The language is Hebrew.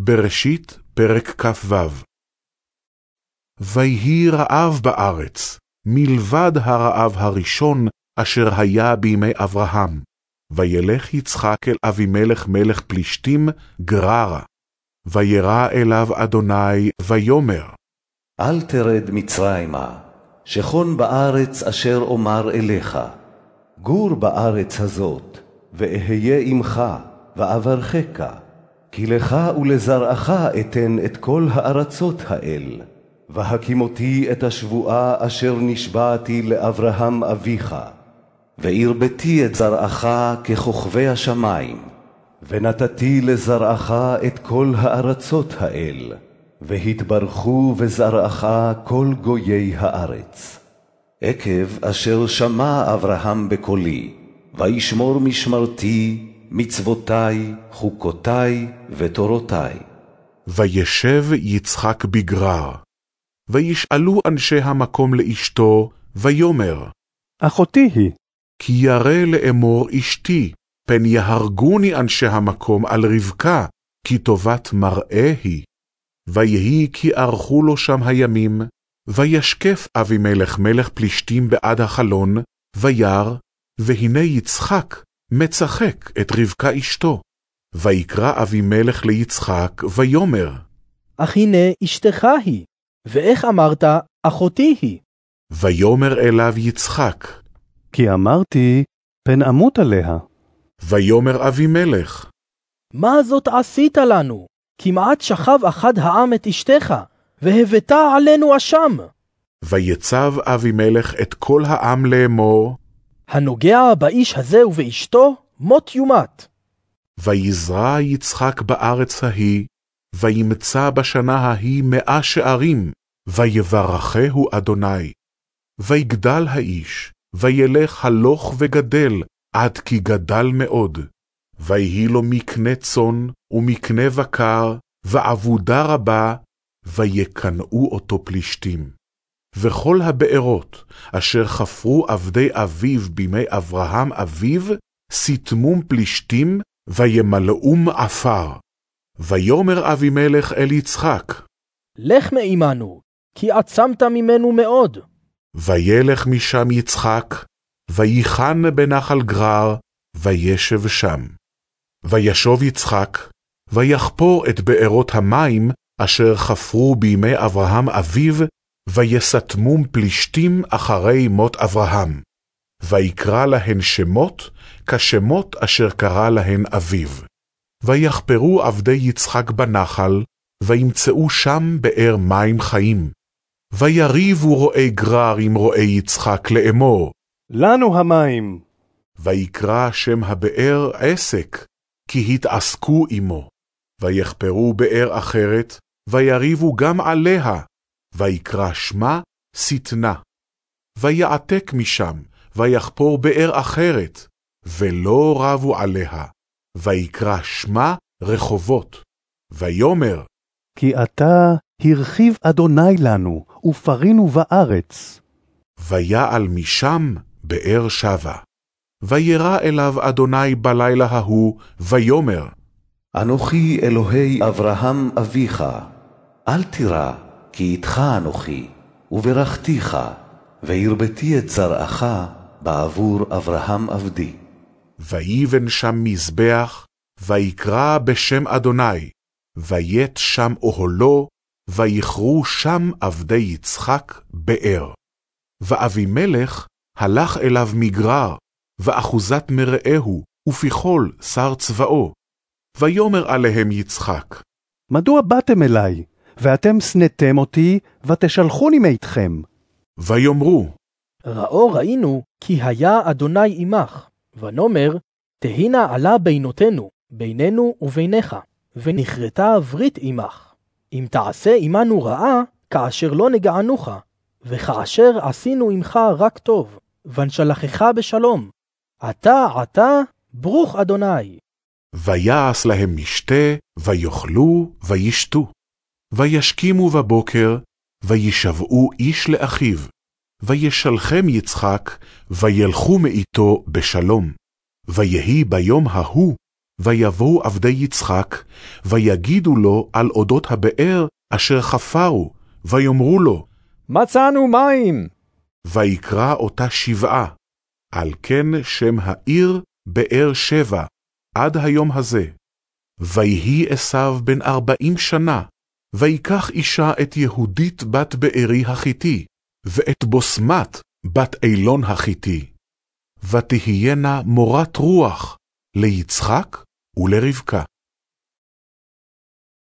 בראשית, פרק כ"ו. ויהי רעב בארץ, מלבד הרעב הראשון אשר היה בימי אברהם. וילך יצחק אל אבימלך מלך פלישתים גררה. וירא אליו אדוני, ויאמר, אל תרד מצרימה, שכון בארץ אשר אומר אליך. גור בארץ הזאת, ואהיה עמך, ואברכך, כי לך ולזרעך אתן את כל הארצות האל, והקימותי את השבועה אשר נשבעתי לאברהם אביך, והרביתי את זרעך ככוכבי השמים, ונתתי לזרעך את כל הארצות האל, והתברכו בזרעך כל גויי הארץ. עקב אשר שמע אברהם בקולי, וישמור משמרתי, מצוותי, חוקותי ותורותי. וישב יצחק בגרר. וישאלו אנשי המקום לאשתו, ויאמר, אחותי היא. כי ירא לאמור אשתי, פן יהרגוני אנשי המקום על רבקה, כי טובת מראה היא. ויהי כי ארכו לו שם הימים, וישקף אבימלך מלך פלישתים בעד החלון, וירא, והנה יצחק מצחק את רבקה אשתו. ויקרא אבימלך ליצחק, ויאמר, אך הנה אשתך היא, ואיך אמרת, אחותי היא? ויאמר אליו יצחק, כי אמרתי, פן אמות עליה. ויאמר אבימלך, מה זאת עשית לנו? כמעט שכב אחד העם את אשתך, והבאת עלינו אשם. ויצב אבימלך את כל העם לאמור, הנוגע באיש הזה ובאשתו, מות יומת. ויזרע יצחק בארץ ההיא, וימצא בשנה ההיא מאה שערים, ויברכהו אדוני. ויגדל האיש, וילך הלוך וגדל, עד כי גדל מאוד. ויהי לו מקנה צאן, ומקנה בקר, ועבודה רבה, ויקנאו אותו פלישתים. וכל הבארות, אשר חפרו עבדי אביו בימי אברהם אביו, סתמום פלישתים, וימלאום עפר. ויאמר אבימלך אל יצחק, לך מעמנו, כי עצמת ממנו מאוד. וילך משם יצחק, ויחן בנחל גרר, וישב שם. וישוב יצחק, ויחפור את בארות המים, אשר חפרו בימי אברהם אביו, ויסתמום פלישתים אחרי מות אברהם. ויקרא להן שמות, כשמות אשר קרא להן אביו. ויחפרו עבדי יצחק בנחל, וימצאו שם באר מים חיים. ויריבו רועי גרר עם רועי יצחק לאמור, לנו המים. ויקרא שם הבאר עסק, כי התעסקו עמו. ויחפרו באר אחרת, ויריבו גם עליה, ויקרא שמה שטנה. ויעתק משם, ויחפור באר אחרת, ולא רבו עליה, ויקרא שמה רחובות. ויאמר, כי אתה הרחיב אדוני לנו, ופרינו בארץ. ויעל משם באר שבה. וירא אליו אדוני בלילה ההוא, ויאמר, אנוכי אלוהי אברהם אביך, אל תירא, כי איתך אנוכי, וברכתיך, והרביתי את זרעך בעבור אברהם עבדי. ויבן שם מזבח, ויקרא בשם אדוני, ויית שם אוהלו, ויכרו שם עבדי יצחק באר. ואבימלך הלך אליו מגרר, ואחוזת מרעהו, ופיחול שר צבאו. ויאמר עליהם יצחק, מדוע באתם אלי, ואתם שנאתם אותי, ותשלחוני מאיתכם? ויאמרו, ראו ראינו, כי היה אדוני עמך, ונאמר, תהי נא עלה בינותינו, בינינו ובינך, ונכרתה ברית עמך. אם תעשה עמנו רעה, כאשר לא נגענוך, וכאשר עשינו עמך רק טוב, ונשלחך בשלום. עתה עתה, ברוך אדוני. ויעש להם משתה, ויאכלו, וישתו. וישכימו בבוקר, וישבעו איש לאחיו. וישלחם יצחק, וילכו מאיתו בשלום. ויהי ביום ההוא, ויבואו עבדי יצחק, ויגידו לו על אודות הבאר אשר חפרו, ויאמרו לו, מצאנו מים. ויקרא אותה שבעה. על כן שם העיר באר שבע, עד היום הזה. ויהי עשיו בן ארבעים שנה, ויקח אישה את יהודית בת בארי החיתי, ואת בוסמת בת אילון החיתי. ותהיינה מורת רוח ליצחק ולרבקה.